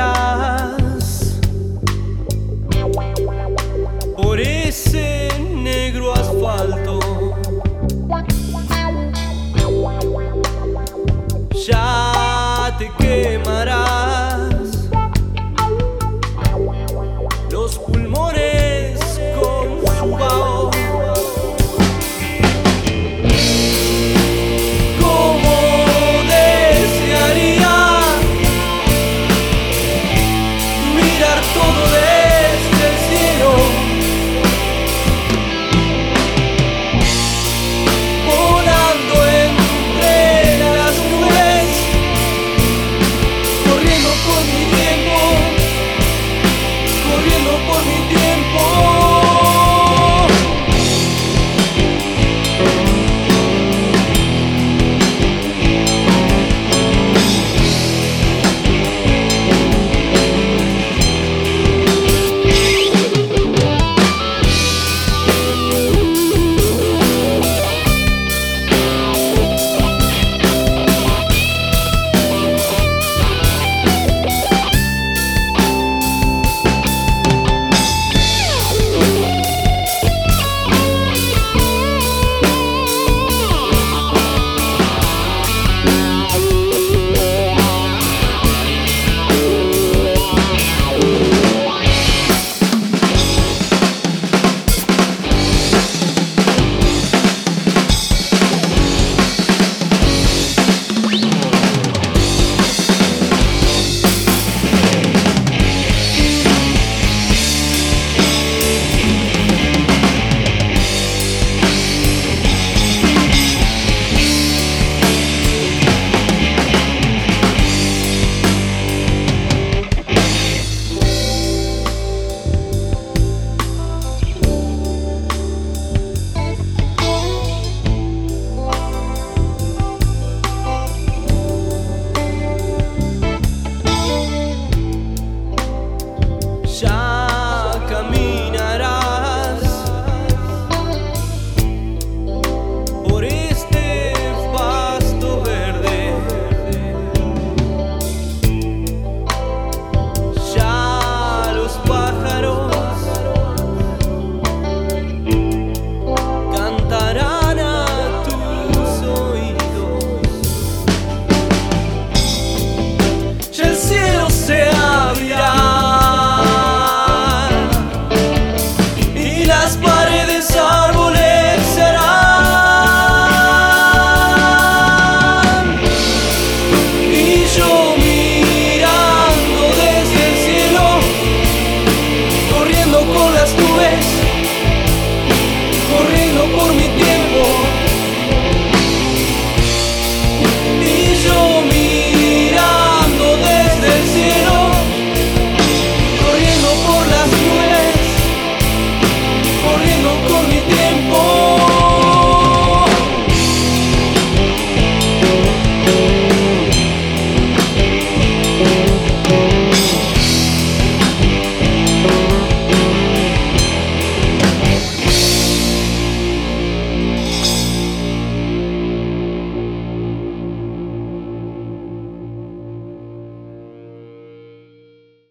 será 多么的。